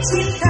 te.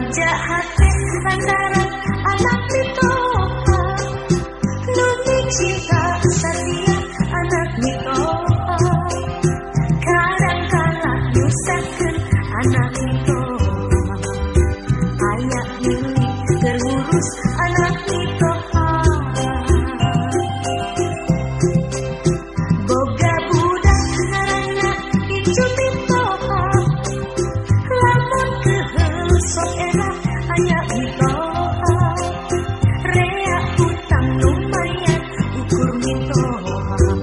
ngajak hati lantaran anak mitoha Nuni cinta setia anak mitoha Kadang kala nyusakan anak 啊。